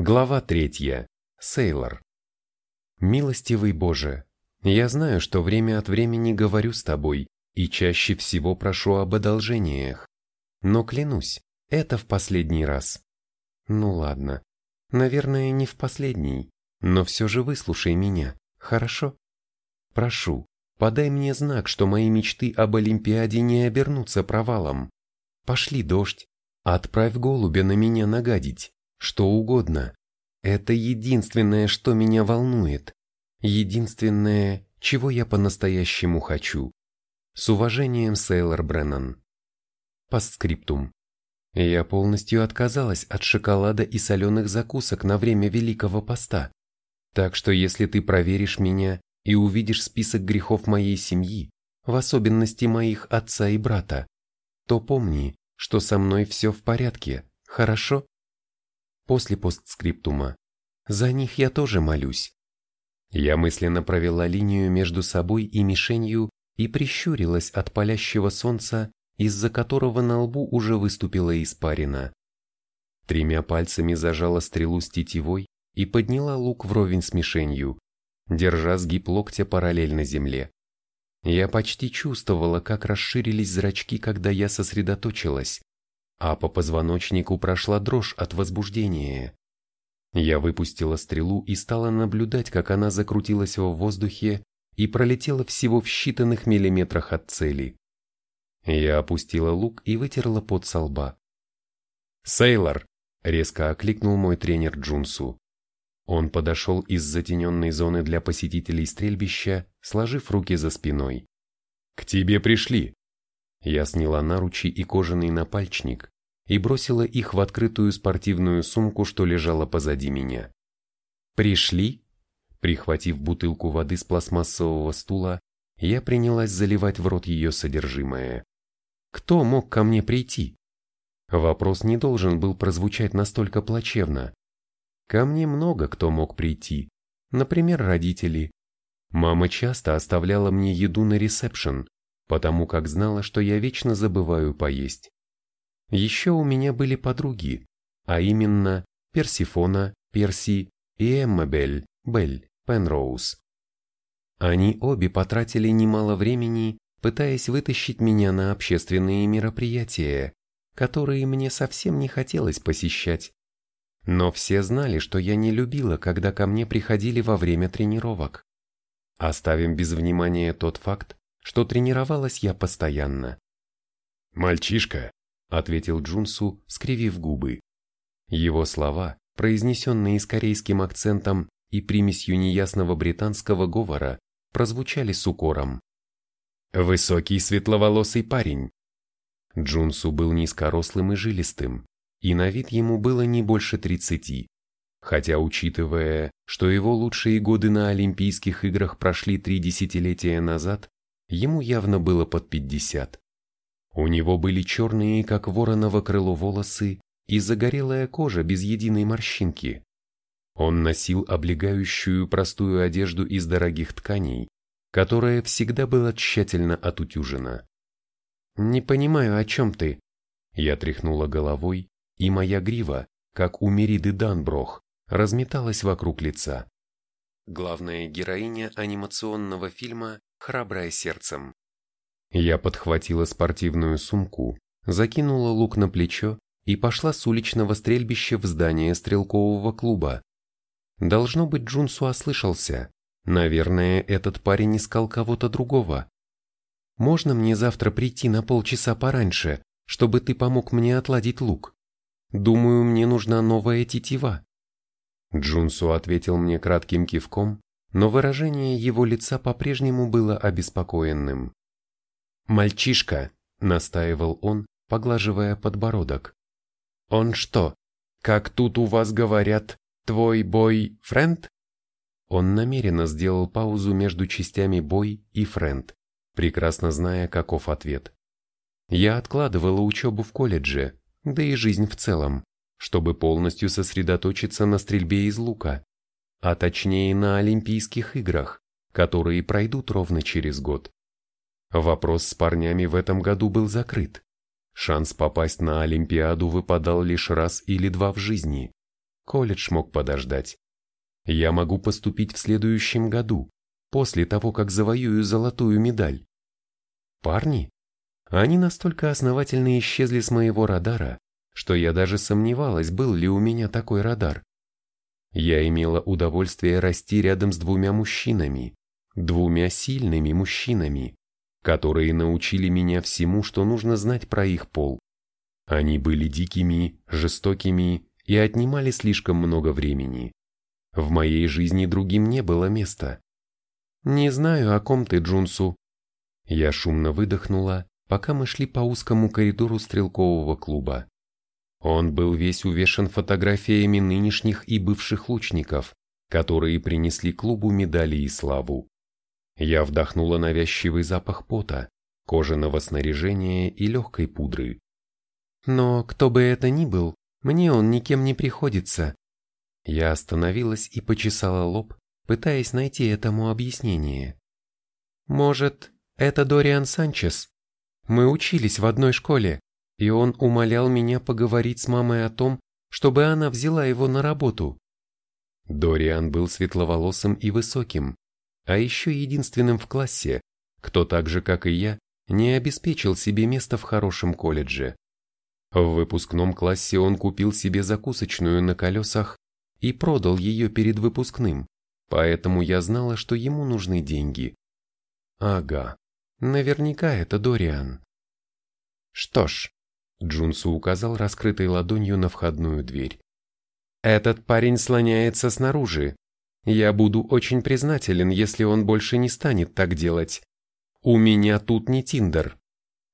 Глава третья. Сейлор. Милостивый Боже, я знаю, что время от времени говорю с тобой и чаще всего прошу об одолжениях. Но клянусь, это в последний раз. Ну ладно, наверное, не в последний, но все же выслушай меня, хорошо? Прошу, подай мне знак, что мои мечты об Олимпиаде не обернутся провалом. Пошли дождь, отправь голубя на меня нагадить, что угодно. Это единственное, что меня волнует. Единственное, чего я по-настоящему хочу. С уважением, Сейлор Бреннан. Постскриптум. Я полностью отказалась от шоколада и соленых закусок на время Великого Поста. Так что если ты проверишь меня и увидишь список грехов моей семьи, в особенности моих отца и брата, то помни, что со мной все в порядке, хорошо? После постскриптума. За них я тоже молюсь. Я мысленно провела линию между собой и мишенью и прищурилась от палящего солнца, из-за которого на лбу уже выступила испарина. Тремя пальцами зажала стрелу с тетивой и подняла лук вровень с мишенью, держа сгиб локтя параллельно земле. Я почти чувствовала, как расширились зрачки, когда я сосредоточилась, а по позвоночнику прошла дрожь от возбуждения. Я выпустила стрелу и стала наблюдать, как она закрутилась в воздухе и пролетела всего в считанных миллиметрах от цели. Я опустила лук и вытерла пот со лба. «Сейлор!» — резко окликнул мой тренер Джунсу. Он подошел из затененной зоны для посетителей стрельбища, сложив руки за спиной. «К тебе пришли!» Я сняла наручи и кожаный напальчник и бросила их в открытую спортивную сумку, что лежала позади меня. «Пришли?» Прихватив бутылку воды с пластмассового стула, я принялась заливать в рот ее содержимое. Кто мог ко мне прийти? Вопрос не должен был прозвучать настолько плачевно. Ко мне много кто мог прийти, например, родители. Мама часто оставляла мне еду на ресепшн, потому как знала, что я вечно забываю поесть. Еще у меня были подруги, а именно Персифона, Перси и Эммабель, Бель, Пенроуз. Они обе потратили немало времени, пытаясь вытащить меня на общественные мероприятия, которые мне совсем не хотелось посещать. Но все знали, что я не любила, когда ко мне приходили во время тренировок. Оставим без внимания тот факт, что тренировалась я постоянно. «Мальчишка», — ответил Джунсу, скривив губы. Его слова, произнесенные с корейским акцентом и примесью неясного британского говора, прозвучали с укором. «Высокий светловолосый парень». Джунсу был низкорослым и жилистым, и на вид ему было не больше тридцати. Хотя, учитывая, что его лучшие годы на Олимпийских играх прошли три десятилетия назад, ему явно было под пятьдесят. У него были черные, как вороново крыло, волосы и загорелая кожа без единой морщинки. Он носил облегающую простую одежду из дорогих тканей, которая всегда была тщательно отутюжена. «Не понимаю, о чем ты?» Я тряхнула головой, и моя грива, как у Мериды Данброх, разметалась вокруг лица. Главная героиня анимационного фильма храбрая сердцем. Я подхватила спортивную сумку, закинула лук на плечо и пошла с уличного стрельбища в здание стрелкового клуба. Должно быть, Джунсу ослышался. Наверное, этот парень искал кого-то другого. Можно мне завтра прийти на полчаса пораньше, чтобы ты помог мне отладить лук? Думаю, мне нужна новая тетива. Джунсу ответил мне кратким кивком но выражение его лица по-прежнему было обеспокоенным. «Мальчишка», — настаивал он, поглаживая подбородок. «Он что, как тут у вас говорят, твой бой-френд?» Он намеренно сделал паузу между частями «бой» и «френд», прекрасно зная, каков ответ. Я откладывала учебу в колледже, да и жизнь в целом, чтобы полностью сосредоточиться на стрельбе из лука а точнее на Олимпийских играх, которые пройдут ровно через год. Вопрос с парнями в этом году был закрыт. Шанс попасть на Олимпиаду выпадал лишь раз или два в жизни. Колледж мог подождать. Я могу поступить в следующем году, после того, как завоюю золотую медаль. Парни? Они настолько основательно исчезли с моего радара, что я даже сомневалась, был ли у меня такой радар. Я имела удовольствие расти рядом с двумя мужчинами, двумя сильными мужчинами, которые научили меня всему, что нужно знать про их пол. Они были дикими, жестокими и отнимали слишком много времени. В моей жизни другим не было места. «Не знаю, о ком ты, Джунсу». Я шумно выдохнула, пока мы шли по узкому коридору стрелкового клуба. Он был весь увешан фотографиями нынешних и бывших лучников, которые принесли клубу медали и славу. Я вдохнула навязчивый запах пота, кожаного снаряжения и легкой пудры. Но кто бы это ни был, мне он никем не приходится. Я остановилась и почесала лоб, пытаясь найти этому объяснение. Может, это Дориан Санчес? Мы учились в одной школе, и он умолял меня поговорить с мамой о том, чтобы она взяла его на работу. Дориан был светловолосым и высоким, а еще единственным в классе, кто так же, как и я, не обеспечил себе место в хорошем колледже. В выпускном классе он купил себе закусочную на колесах и продал ее перед выпускным, поэтому я знала, что ему нужны деньги. Ага, наверняка это Дориан. Что ж, Джунсу указал раскрытой ладонью на входную дверь. Этот парень слоняется снаружи, я буду очень признателен, если он больше не станет так делать. У меня тут не Тиндер.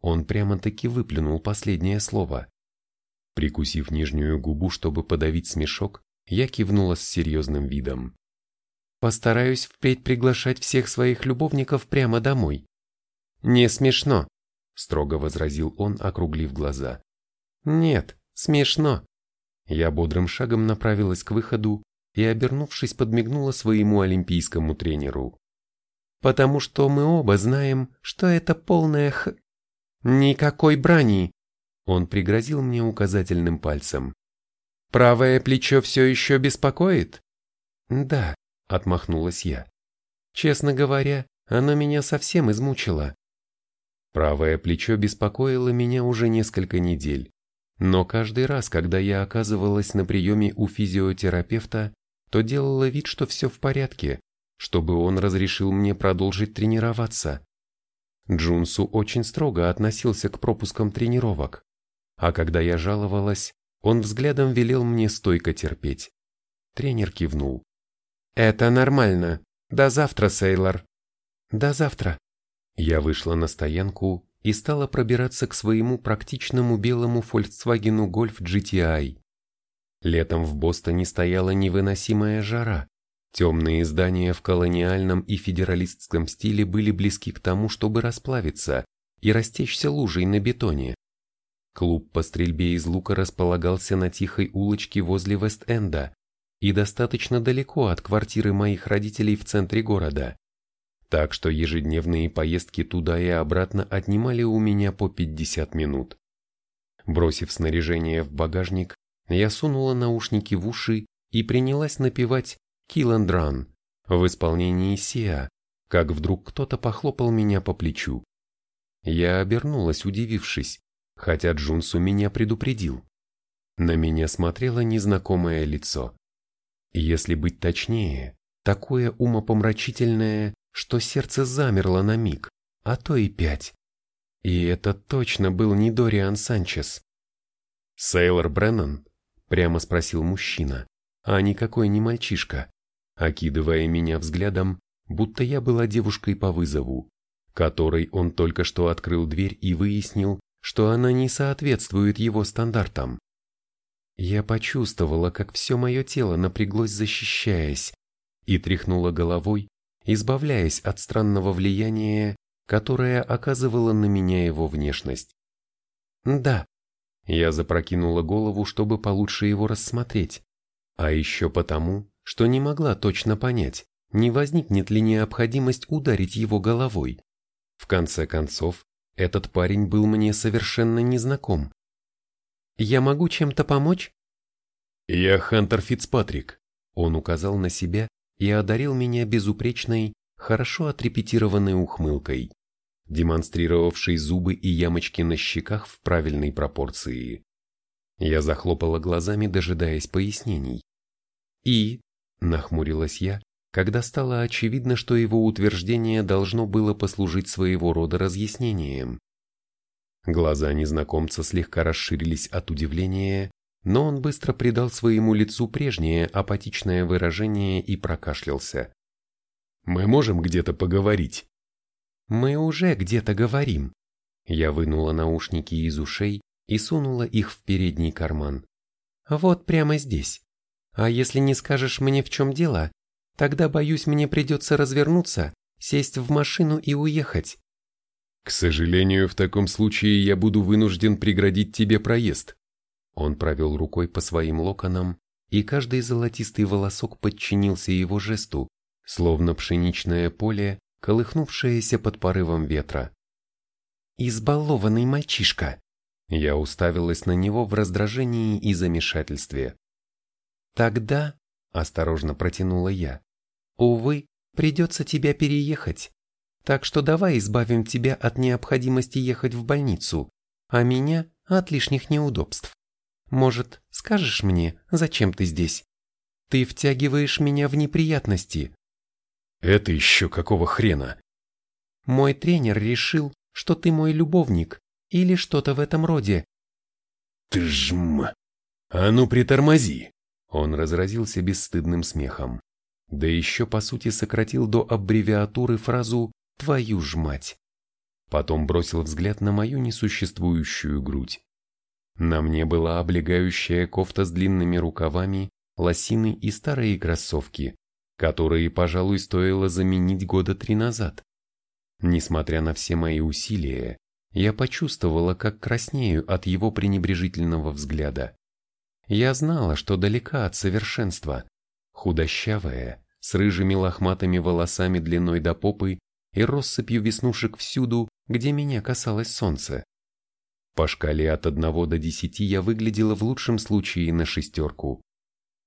Он прямо-таки выплюнул последнее слово. Прикусив нижнюю губу, чтобы подавить смешок, я кивнула с серьезным видом. Постараюсь впредь приглашать всех своих любовников прямо домой. Не смешно, строго возразил он, округлив глаза. Нет, смешно. Я бодрым шагом направилась к выходу, и, обернувшись, подмигнула своему олимпийскому тренеру. «Потому что мы оба знаем, что это полная х... Никакой брани!» Он пригрозил мне указательным пальцем. «Правое плечо все еще беспокоит?» «Да», — отмахнулась я. «Честно говоря, оно меня совсем измучило». Правое плечо беспокоило меня уже несколько недель. Но каждый раз, когда я оказывалась на приеме у физиотерапевта, то делала вид, что все в порядке, чтобы он разрешил мне продолжить тренироваться. Джунсу очень строго относился к пропускам тренировок, а когда я жаловалась, он взглядом велел мне стойко терпеть. Тренер кивнул. «Это нормально. До завтра, Сейлор». «До завтра». Я вышла на стоянку и стала пробираться к своему практичному белому Volkswagen Golf GTI. Летом в Бостоне стояла невыносимая жара. Темные здания в колониальном и федералистском стиле были близки к тому, чтобы расплавиться и растечься лужей на бетоне. Клуб по стрельбе из лука располагался на тихой улочке возле Вест-Энда и достаточно далеко от квартиры моих родителей в центре города. Так что ежедневные поездки туда и обратно отнимали у меня по 50 минут. Бросив снаряжение в багажник, я сунула наушники в уши и принялась напевать «Kill and Run» в исполнении Сиа, как вдруг кто-то похлопал меня по плечу. Я обернулась, удивившись, хотя Джунсу меня предупредил. На меня смотрело незнакомое лицо. Если быть точнее, такое умопомрачительное, что сердце замерло на миг, а то и пять. И это точно был не Дориан Санчес. Сейлор Бреннан Прямо спросил мужчина, а никакой не мальчишка, окидывая меня взглядом, будто я была девушкой по вызову, которой он только что открыл дверь и выяснил, что она не соответствует его стандартам. Я почувствовала, как все мое тело напряглось, защищаясь, и тряхнула головой, избавляясь от странного влияния, которое оказывала на меня его внешность. «Да», я запрокинула голову, чтобы получше его рассмотреть. А еще потому, что не могла точно понять, не возникнет ли необходимость ударить его головой. В конце концов, этот парень был мне совершенно незнаком. «Я могу чем-то помочь?» «Я Хантер Фицпатрик», — он указал на себя и одарил меня безупречной, хорошо отрепетированной ухмылкой, демонстрировавшей зубы и ямочки на щеках в правильной пропорции. Я захлопала глазами, дожидаясь пояснений. «И?» — нахмурилась я, когда стало очевидно, что его утверждение должно было послужить своего рода разъяснением. Глаза незнакомца слегка расширились от удивления, но он быстро придал своему лицу прежнее апатичное выражение и прокашлялся. «Мы можем где-то поговорить?» «Мы уже где-то говорим». Я вынула наушники из ушей и сунула их в передний карман. «Вот прямо здесь. А если не скажешь мне в чем дело, тогда, боюсь, мне придется развернуться, сесть в машину и уехать». «К сожалению, в таком случае я буду вынужден преградить тебе проезд». Он провел рукой по своим локонам, и каждый золотистый волосок подчинился его жесту, словно пшеничное поле, колыхнувшееся под порывом ветра. «Избалованный мальчишка!» Я уставилась на него в раздражении и замешательстве. «Тогда», — осторожно протянула я, — «увы, придется тебя переехать. Так что давай избавим тебя от необходимости ехать в больницу, а меня от лишних неудобств. Может, скажешь мне, зачем ты здесь? Ты втягиваешь меня в неприятности, это еще какого хрена? Мой тренер решил, что ты мой любовник или что-то в этом роде. Ты жм... А ну притормози! Он разразился бесстыдным смехом. Да еще по сути сократил до аббревиатуры фразу «твою ж мать». Потом бросил взгляд на мою несуществующую грудь. На мне была облегающая кофта с длинными рукавами, лосины и старые кроссовки которые, пожалуй, стоило заменить года три назад. Несмотря на все мои усилия, я почувствовала, как краснею от его пренебрежительного взгляда. Я знала, что далека от совершенства, худощавая, с рыжими лохматыми волосами длиной до попы и россыпью веснушек всюду, где меня касалось солнце. По шкале от одного до десяти я выглядела в лучшем случае на шестерку,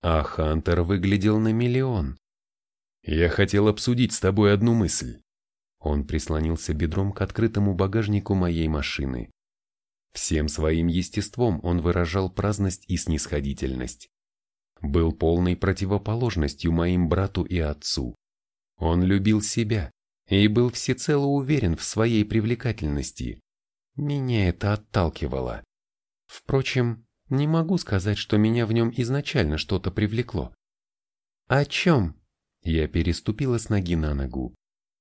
а Хантер выглядел на миллион. Я хотел обсудить с тобой одну мысль. Он прислонился бедром к открытому багажнику моей машины. Всем своим естеством он выражал праздность и снисходительность. Был полной противоположностью моим брату и отцу. Он любил себя и был всецело уверен в своей привлекательности. Меня это отталкивало. Впрочем, не могу сказать, что меня в нем изначально что-то привлекло. «О чем?» Я переступила с ноги на ногу.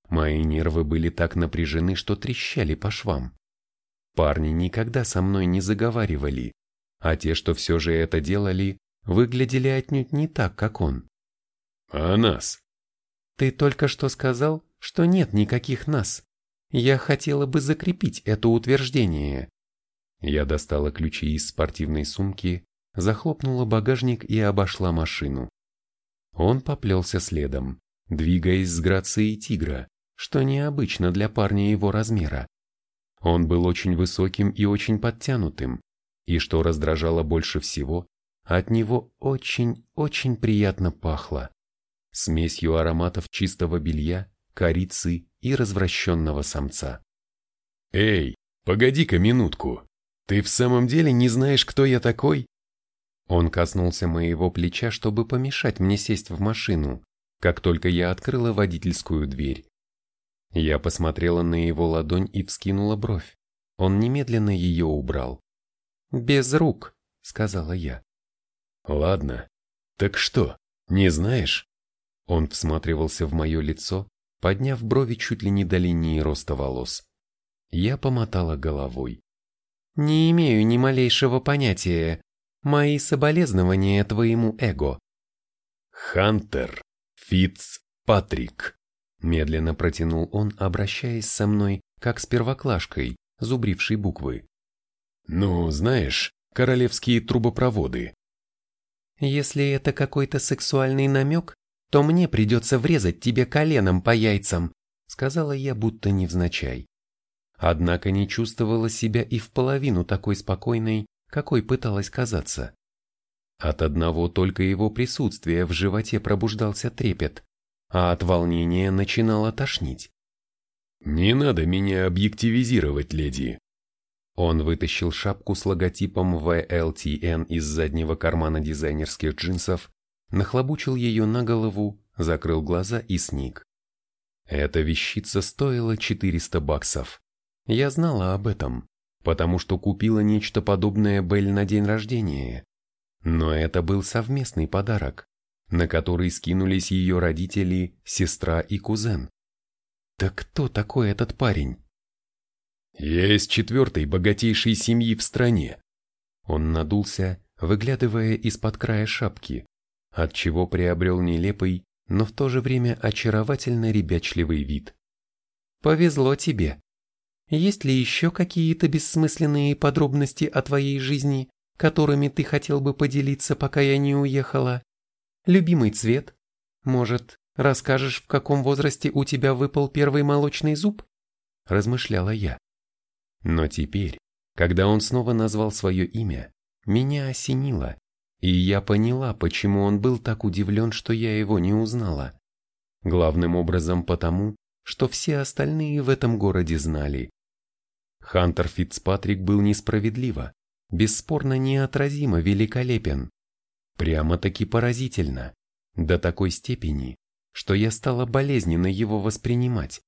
Мои нервы были так напряжены, что трещали по швам. Парни никогда со мной не заговаривали, а те, что все же это делали, выглядели отнюдь не так, как он. А нас? Ты только что сказал, что нет никаких нас. Я хотела бы закрепить это утверждение. Я достала ключи из спортивной сумки, захлопнула багажник и обошла машину. Он поплелся следом, двигаясь с грацией тигра, что необычно для парня его размера. Он был очень высоким и очень подтянутым, и что раздражало больше всего, от него очень-очень приятно пахло. Смесью ароматов чистого белья, корицы и развращенного самца. «Эй, погоди-ка минутку! Ты в самом деле не знаешь, кто я такой?» Он коснулся моего плеча, чтобы помешать мне сесть в машину, как только я открыла водительскую дверь. Я посмотрела на его ладонь и вскинула бровь. Он немедленно ее убрал. «Без рук», — сказала я. «Ладно. Так что, не знаешь?» Он всматривался в мое лицо, подняв брови чуть ли не до линии роста волос. Я помотала головой. «Не имею ни малейшего понятия, Мои соболезнования твоему эго. Хантер Фитц Патрик. Медленно протянул он, обращаясь со мной, как с первоклашкой, зубрившей буквы. Ну, знаешь, королевские трубопроводы. Если это какой-то сексуальный намек, то мне придется врезать тебе коленом по яйцам, сказала я будто невзначай. Однако не чувствовала себя и в половину такой спокойной, какой пыталась казаться. От одного только его присутствия в животе пробуждался трепет, а от волнения начинало тошнить. «Не надо меня объективизировать, леди». Он вытащил шапку с логотипом VLTN из заднего кармана дизайнерских джинсов, нахлобучил ее на голову, закрыл глаза и сник. Эта вещица стоила 400 баксов. Я знала об этом, потому что купила нечто подобное Белль на день рождения. Но это был совместный подарок, на который скинулись ее родители, сестра и кузен. Так кто такой этот парень? Я из четвертой богатейшей семьи в стране. Он надулся, выглядывая из-под края шапки, отчего приобрел нелепый, но в то же время очаровательно ребячливый вид. «Повезло тебе. Есть ли еще какие-то бессмысленные подробности о твоей жизни, которыми ты хотел бы поделиться, пока я не уехала? Любимый цвет? Может, расскажешь, в каком возрасте у тебя выпал первый молочный зуб? Размышляла я. Но теперь, когда он снова назвал свое имя, меня осенило, и я поняла, почему он был так удивлен, что я его не узнала. Главным образом потому, что все остальные в этом городе знали. Хантер Фицпатрик был несправедливо, бесспорно неотразимо великолепен. Прямо-таки поразительно, до такой степени, что я стала болезненно его воспринимать,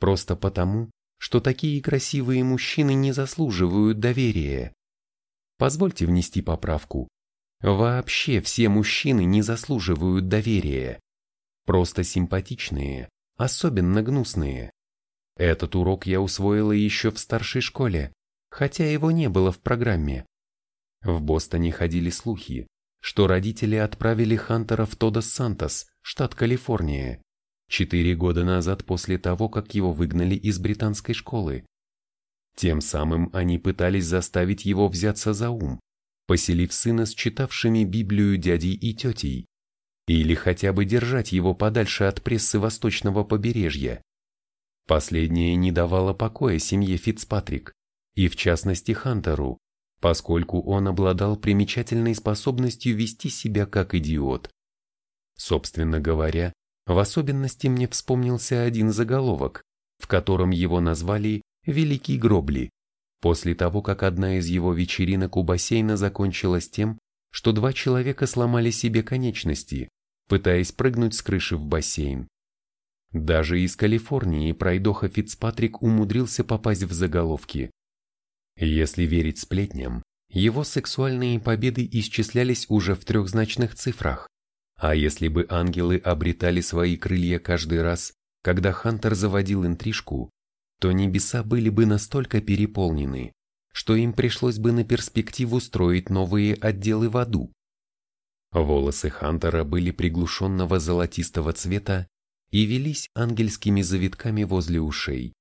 просто потому, что такие красивые мужчины не заслуживают доверия. Позвольте внести поправку. Вообще все мужчины не заслуживают доверия. Просто симпатичные, особенно гнусные. Этот урок я усвоила еще в старшей школе, хотя его не было в программе. В Бостоне ходили слухи, что родители отправили Хантера в Тодос-Сантос, штат Калифорния, четыре года назад после того, как его выгнали из британской школы. Тем самым они пытались заставить его взяться за ум, поселив сына с читавшими Библию дядей и тетей, или хотя бы держать его подальше от прессы восточного побережья. Последнее не давало покоя семье Фицпатрик, и в частности Хантеру, поскольку он обладал примечательной способностью вести себя как идиот. Собственно говоря, в особенности мне вспомнился один заголовок, в котором его назвали «Великий Гробли», после того, как одна из его вечеринок у бассейна закончилась тем, что два человека сломали себе конечности, пытаясь прыгнуть с крыши в бассейн. Даже из Калифорнии пройдоха Фицпатрик умудрился попасть в заголовки. Если верить сплетням, его сексуальные победы исчислялись уже в трехзначных цифрах. А если бы ангелы обретали свои крылья каждый раз, когда Хантер заводил интрижку, то небеса были бы настолько переполнены, что им пришлось бы на перспективу строить новые отделы в аду. Волосы Хантера были приглушенного золотистого цвета и велись ангельскими завитками возле ушей,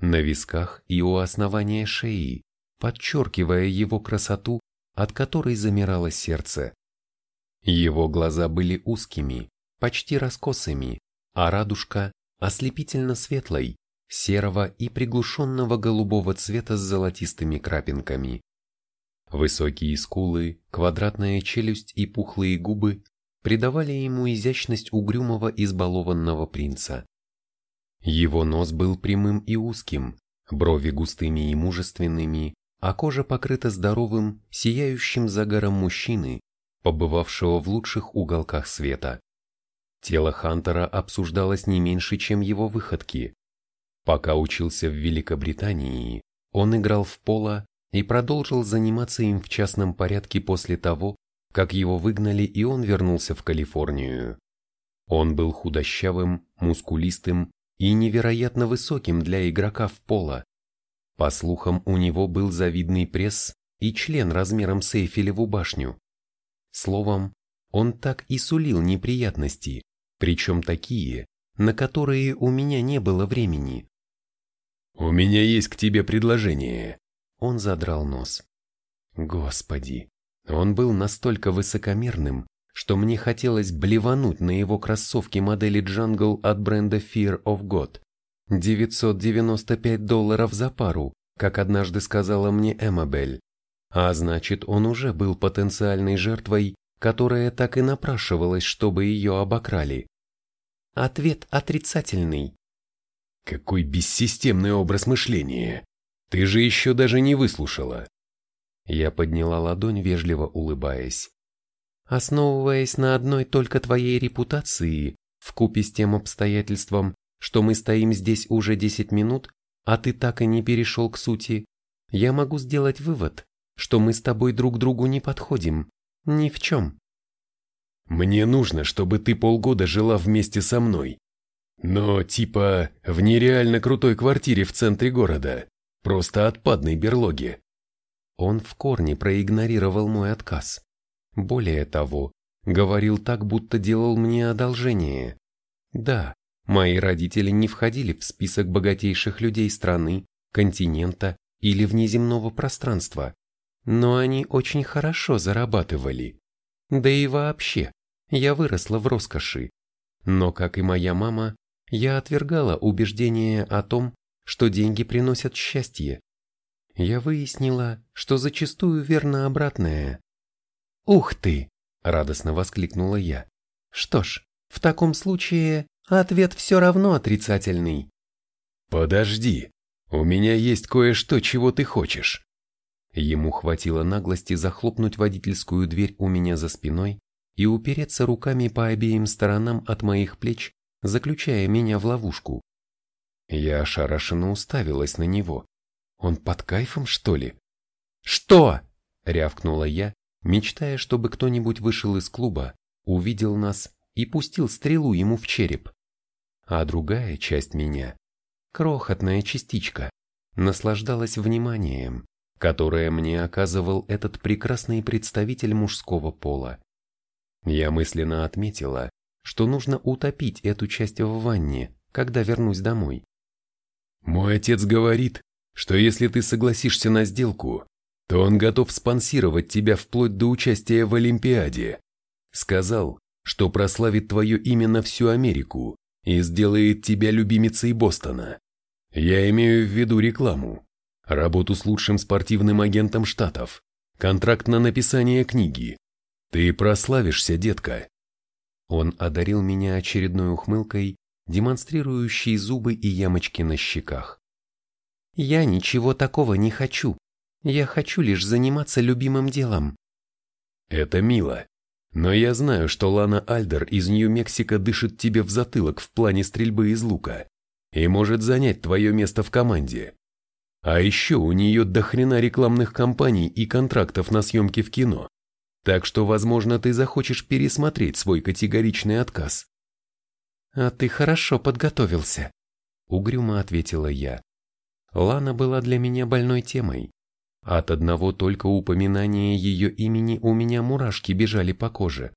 на висках и у основания шеи, подчеркивая его красоту, от которой замирало сердце. Его глаза были узкими, почти раскосыми, а радужка ослепительно светлой, серого и приглушенного голубого цвета с золотистыми крапинками. Высокие скулы, квадратная челюсть и пухлые губы придавали ему изящность угрюмого избалованного принца. Его нос был прямым и узким, брови густыми и мужественными, а кожа покрыта здоровым, сияющим загором мужчины, побывавшего в лучших уголках света. Тело Хантера обсуждалось не меньше, чем его выходки. Пока учился в Великобритании, он играл в поло и продолжил заниматься им в частном порядке после того, как его выгнали и он вернулся в Калифорнию. Он был худощавым, мускулистым и невероятно высоким для игрока в поло. По слухам, у него был завидный пресс и член размером с Эйфелеву башню. Словом, он так и сулил неприятности, причем такие, на которые у меня не было времени. «У меня есть к тебе предложение». Он задрал нос. Господи, он был настолько высокомерным, что мне хотелось блевануть на его кроссовки модели Jungle от бренда Fear of God. 995 долларов за пару, как однажды сказала мне Эммабель. А значит, он уже был потенциальной жертвой, которая так и напрашивалась, чтобы ее обокрали. Ответ отрицательный. Какой бессистемный образ мышления. Ты же еще даже не выслушала. Я подняла ладонь, вежливо улыбаясь. Основываясь на одной только твоей репутации, вкупе с тем обстоятельством, что мы стоим здесь уже 10 минут, а ты так и не перешел к сути, я могу сделать вывод, что мы с тобой друг другу не подходим. Ни в чем. Мне нужно, чтобы ты полгода жила вместе со мной. Но типа в нереально крутой квартире в центре города, просто отпадной берлоге. Он в корне проигнорировал мой отказ. Более того, говорил так, будто делал мне одолжение. Да, мои родители не входили в список богатейших людей страны, континента или внеземного пространства, но они очень хорошо зарабатывали. Да и вообще, я выросла в роскоши. Но, как и моя мама, я отвергала убеждение о том, что деньги приносят счастье. Я выяснила, что зачастую верно обратное. «Ух ты!» – радостно воскликнула я. «Что ж, в таком случае ответ все равно отрицательный». «Подожди, у меня есть кое-что, чего ты хочешь». Ему хватило наглости захлопнуть водительскую дверь у меня за спиной и упереться руками по обеим сторонам от моих плеч, заключая меня в ловушку. Я ошарашенно уставилась на него. Он под кайфом, что ли? «Что?» — рявкнула я, мечтая, чтобы кто-нибудь вышел из клуба, увидел нас и пустил стрелу ему в череп. А другая часть меня, крохотная частичка, наслаждалась вниманием, которое мне оказывал этот прекрасный представитель мужского пола. Я мысленно отметила, что нужно утопить эту часть в ванне, когда вернусь домой. «Мой отец говорит, что если ты согласишься на сделку, то он готов спонсировать тебя вплоть до участия в Олимпиаде. Сказал, что прославит твое имя на всю Америку и сделает тебя любимицей Бостона. Я имею в виду рекламу, работу с лучшим спортивным агентом штатов, контракт на написание книги. Ты прославишься, детка. Он одарил меня очередной ухмылкой, демонстрирующей зубы и ямочки на щеках. Я ничего такого не хочу. Я хочу лишь заниматься любимым делом. Это мило. Но я знаю, что Лана Альдер из Нью-Мексико дышит тебе в затылок в плане стрельбы из лука и может занять твое место в команде. А еще у нее дохрена рекламных кампаний и контрактов на съемки в кино. Так что, возможно, ты захочешь пересмотреть свой категоричный отказ. «А ты хорошо подготовился», — угрюмо ответила я. Лана была для меня больной темой, от одного только упоминания ее имени у меня мурашки бежали по коже.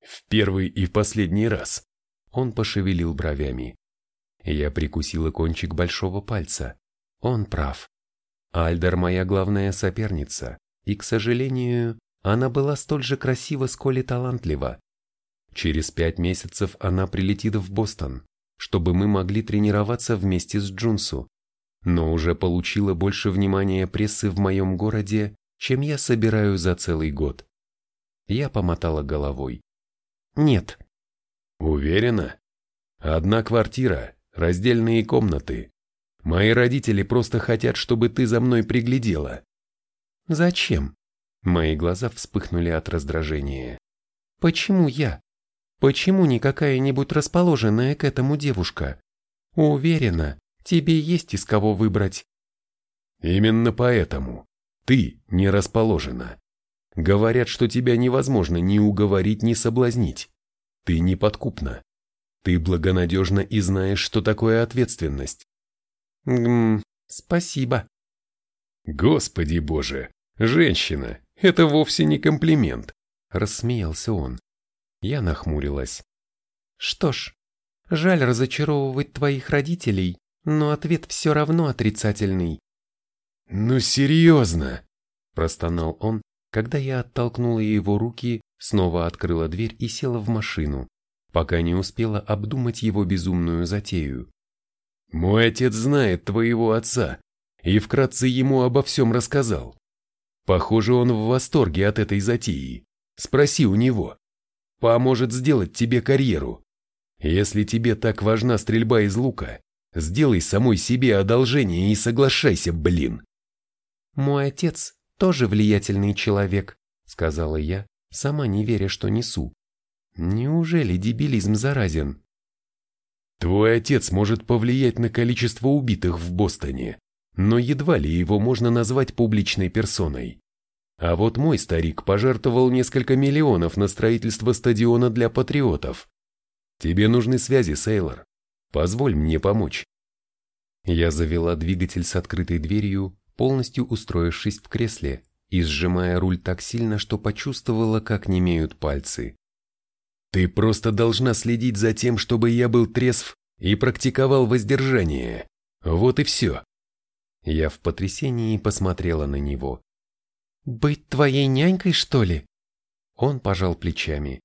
«В первый и в последний раз», — он пошевелил бровями. Я прикусила кончик большого пальца. Он прав. Альдер моя главная соперница, и, к сожалению, она была столь же красива, сколь и талантлива. Через пять месяцев она прилетит в Бостон, чтобы мы могли тренироваться вместе с Джунсу но уже получила больше внимания прессы в моем городе, чем я собираю за целый год. Я помотала головой. Нет. Уверена? Одна квартира, раздельные комнаты. Мои родители просто хотят, чтобы ты за мной приглядела. Зачем? Мои глаза вспыхнули от раздражения. Почему я? Почему не какая-нибудь расположенная к этому девушка? Уверена, Тебе есть из кого выбрать. Именно поэтому ты не расположена. Говорят, что тебя невозможно ни уговорить, ни соблазнить. Ты неподкупна. Ты благонадежна и знаешь, что такое ответственность. Гм, спасибо. Господи боже, женщина, это вовсе не комплимент, рассмеялся он. Я нахмурилась. Что ж, жаль разочаровывать твоих родителей, но ответ все равно отрицательный. «Ну серьезно?» – простонал он, когда я оттолкнула его руки, снова открыла дверь и села в машину, пока не успела обдумать его безумную затею. «Мой отец знает твоего отца и вкратце ему обо всем рассказал. Похоже, он в восторге от этой затеи. Спроси у него. Поможет сделать тебе карьеру. Если тебе так важна стрельба из лука, сделай самой себе одолжение и соглашайся, блин. Мой отец тоже влиятельный человек, сказала я, сама не веря, что несу. Неужели дебилизм заразен? Твой отец может повлиять на количество убитых в Бостоне, но едва ли его можно назвать публичной персоной. А вот мой старик пожертвовал несколько миллионов на строительство стадиона для патриотов. Тебе нужны связи, Сейлор. Позволь мне помочь. Я завела двигатель с открытой дверью, полностью устроившись в кресле и сжимая руль так сильно, что почувствовала, как немеют пальцы. Ты просто должна следить за тем, чтобы я был трезв и практиковал воздержание. Вот и все. Я в потрясении посмотрела на него. «Быть твоей нянькой, что ли?» Он пожал плечами.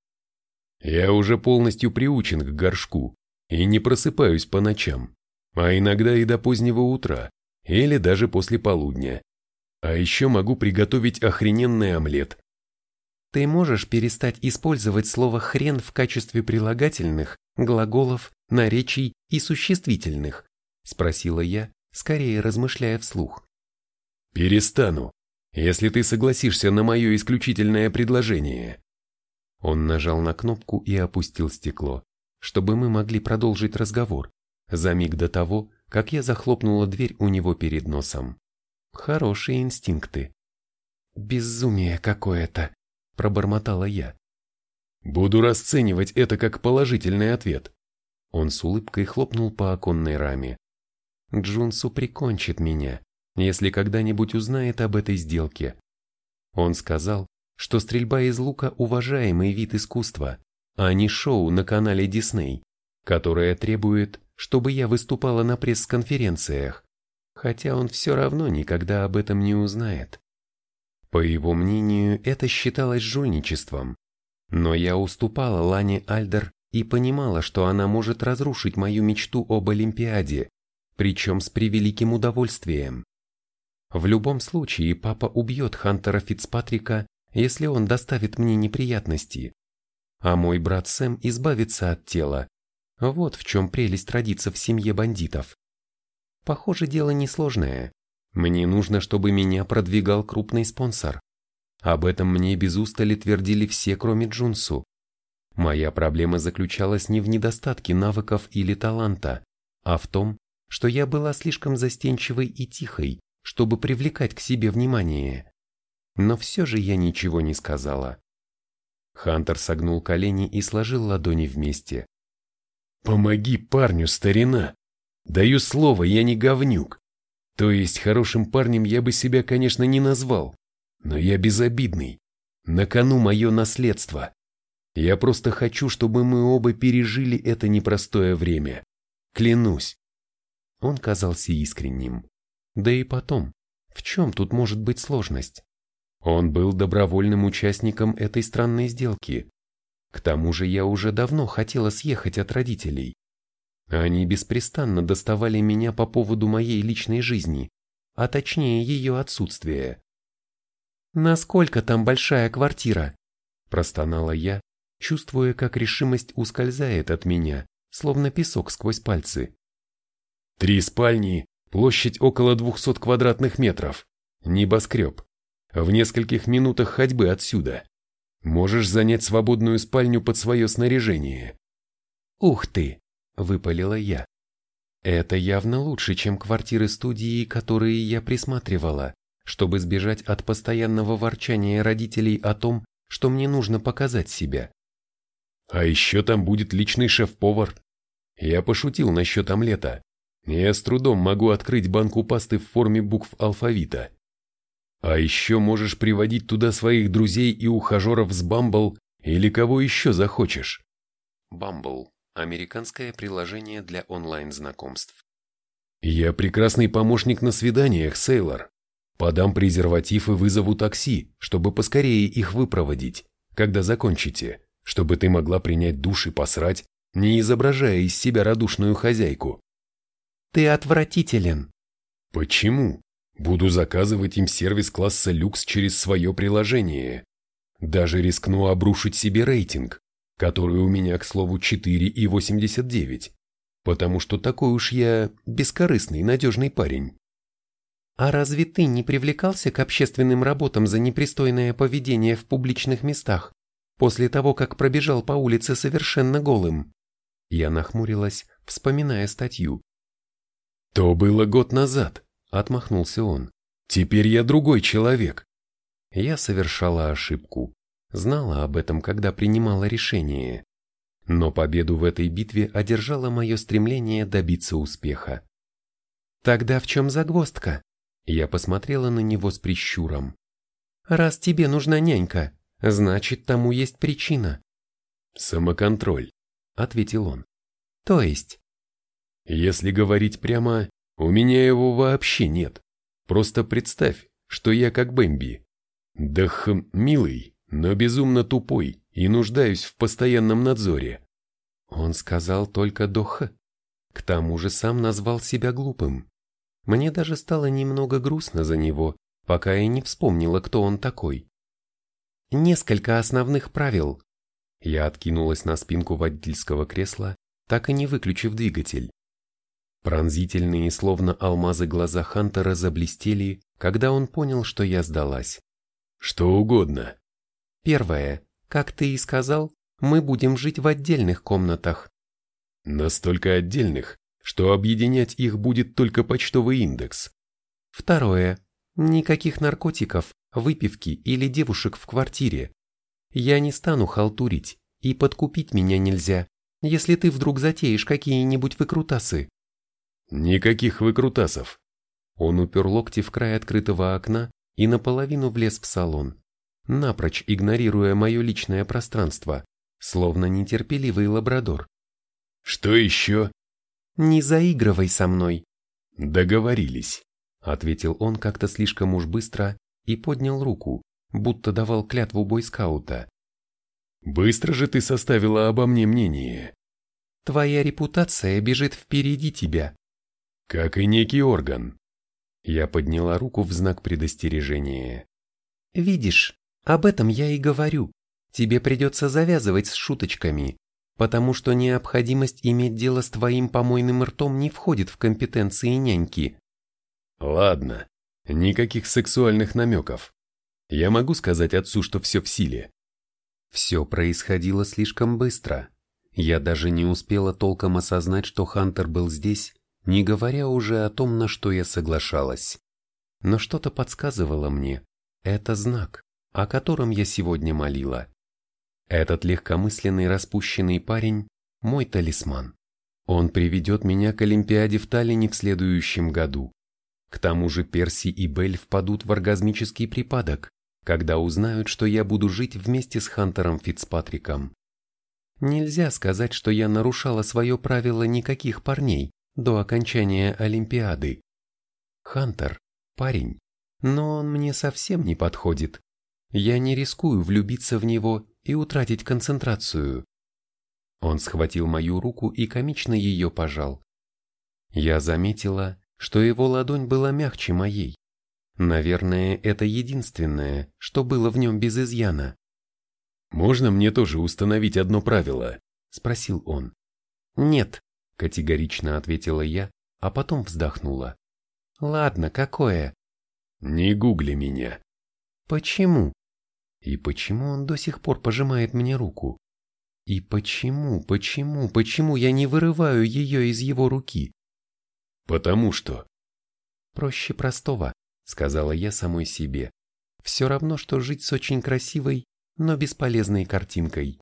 «Я уже полностью приучен к горшку и не просыпаюсь по ночам, а иногда и до позднего утра, или даже после полудня. А еще могу приготовить охрененный омлет. Ты можешь перестать использовать слово «хрен» в качестве прилагательных, глаголов, наречий и существительных? Спросила я, скорее размышляя вслух. Перестану, если ты согласишься на мое исключительное предложение. Он нажал на кнопку и опустил стекло, чтобы мы могли продолжить разговор, за миг до того, как я захлопнула дверь у него перед носом. Хорошие инстинкты. Безумие какое-то, пробормотала я. Буду расценивать это как положительный ответ. Он с улыбкой хлопнул по оконной раме. Джунсу прикончит меня, если когда-нибудь узнает об этой сделке. Он сказал, что стрельба из лука – уважаемый вид искусства, а не шоу на канале Дисней, которое требует, чтобы я выступала на пресс-конференциях, хотя он все равно никогда об этом не узнает. По его мнению, это считалось жульничеством, но я уступала Лане Альдер и понимала, что она может разрушить мою мечту об Олимпиаде, причем с превеликим удовольствием. В любом случае, папа убьет Хантера Фицпатрика, если он доставит мне неприятности. А мой брат Сэм избавится от тела. Вот в чем прелесть родиться в семье бандитов. Похоже, дело несложное. Мне нужно, чтобы меня продвигал крупный спонсор. Об этом мне без устали твердили все, кроме Джунсу. Моя проблема заключалась не в недостатке навыков или таланта, а в том, что я была слишком застенчивой и тихой, чтобы привлекать к себе внимание. Но все же я ничего не сказала. Хантер согнул колени и сложил ладони вместе. «Помоги парню, старина! Даю слово, я не говнюк. То есть хорошим парнем я бы себя, конечно, не назвал, но я безобидный. На кону мое наследство. Я просто хочу, чтобы мы оба пережили это непростое время. Клянусь. Он казался искренним. Да и потом, в чем тут может быть сложность? Он был добровольным участником этой странной сделки. К тому же я уже давно хотела съехать от родителей. Они беспрестанно доставали меня по поводу моей личной жизни, а точнее ее отсутствия. «Насколько там большая квартира?» – простонала я, чувствуя, как решимость ускользает от меня, словно песок сквозь пальцы. «Три спальни, площадь около двухсот квадратных метров, небоскреб, в нескольких минутах ходьбы отсюда. Можешь занять свободную спальню под свое снаряжение». «Ух ты!» – выпалила я. «Это явно лучше, чем квартиры студии, которые я присматривала, чтобы сбежать от постоянного ворчания родителей о том, что мне нужно показать себя». «А еще там будет личный шеф-повар». Я пошутил насчет омлета. Я с трудом могу открыть банку пасты в форме букв алфавита. А еще можешь приводить туда своих друзей и ухажеров с Бамбл или кого еще захочешь. Бамбл – американское приложение для онлайн-знакомств. Я прекрасный помощник на свиданиях, Сейлор. Подам презерватив и вызову такси, чтобы поскорее их выпроводить, когда закончите, чтобы ты могла принять душ и посрать, не изображая из себя радушную хозяйку. Ты отвратителен. Почему? Буду заказывать им сервис класса люкс через свое приложение. Даже рискну обрушить себе рейтинг, который у меня, к слову, 4,89, потому что такой уж я бескорыстный, надежный парень. А разве ты не привлекался к общественным работам за непристойное поведение в публичных местах, после того, как пробежал по улице совершенно голым? Я нахмурилась, вспоминая статью. То было год назад, отмахнулся он. Теперь я другой человек. Я совершала ошибку, знала об этом, когда принимала решение. Но победу в этой битве одержало мое стремление добиться успеха. Тогда в чем загвоздка? Я посмотрела на него с прищуром. «Раз тебе нужна нянька, значит, тому есть причина». «Самоконтроль», — ответил он. «То есть?» «Если говорить прямо, у меня его вообще нет. Просто представь, что я как Бэмби. Да хм, милый, но безумно тупой и нуждаюсь в постоянном надзоре». Он сказал только «дох». К тому же сам назвал себя глупым. Мне даже стало немного грустно за него, пока я не вспомнила, кто он такой. Несколько основных правил. Я откинулась на спинку водительского кресла, так и не выключив двигатель. Пронзительные, словно алмазы глаза Хантера заблестели, когда он понял, что я сдалась. Что угодно. Первое. Как ты и сказал, мы будем жить в отдельных комнатах. Настолько отдельных, что объединять их будет только почтовый индекс. Второе. Никаких наркотиков, выпивки или девушек в квартире. Я не стану халтурить, и подкупить меня нельзя, если ты вдруг затеешь какие-нибудь выкрутасы. Никаких выкрутасов. Он упер локти в край открытого окна и наполовину влез в салон, напрочь игнорируя мое личное пространство, словно нетерпеливый лабрадор. Что еще? Не заигрывай со мной. Договорились, ответил он как-то слишком уж быстро и поднял руку, будто давал клятву бойскаута. Быстро же ты составила обо мне мнение. Твоя репутация бежит впереди тебя. Как и некий орган. Я подняла руку в знак предостережения. Видишь, об этом я и говорю. Тебе придется завязывать с шуточками потому что необходимость иметь дело с твоим помойным ртом не входит в компетенции няньки. Ладно, никаких сексуальных намеков. Я могу сказать отцу, что все в силе. Все происходило слишком быстро. Я даже не успела толком осознать, что Хантер был здесь, не говоря уже о том, на что я соглашалась. Но что-то подсказывало мне, это знак, о котором я сегодня молила. Этот легкомысленный распущенный парень – мой талисман. Он приведет меня к Олимпиаде в Таллине в следующем году. К тому же Перси и Белль впадут в оргазмический припадок, когда узнают, что я буду жить вместе с Хантером Фицпатриком. Нельзя сказать, что я нарушала свое правило никаких парней до окончания Олимпиады. Хантер – парень, но он мне совсем не подходит. Я не рискую влюбиться в него и утратить концентрацию. Он схватил мою руку и комично ее пожал. Я заметила, что его ладонь была мягче моей. Наверное, это единственное, что было в нем без изъяна. «Можно мне тоже установить одно правило?» – спросил он. «Нет», – категорично ответила я, а потом вздохнула. «Ладно, какое?» «Не гугли меня». «Почему?» И почему он до сих пор пожимает мне руку? И почему, почему, почему я не вырываю ее из его руки? Потому что... Проще простого, сказала я самой себе. Все равно, что жить с очень красивой, но бесполезной картинкой.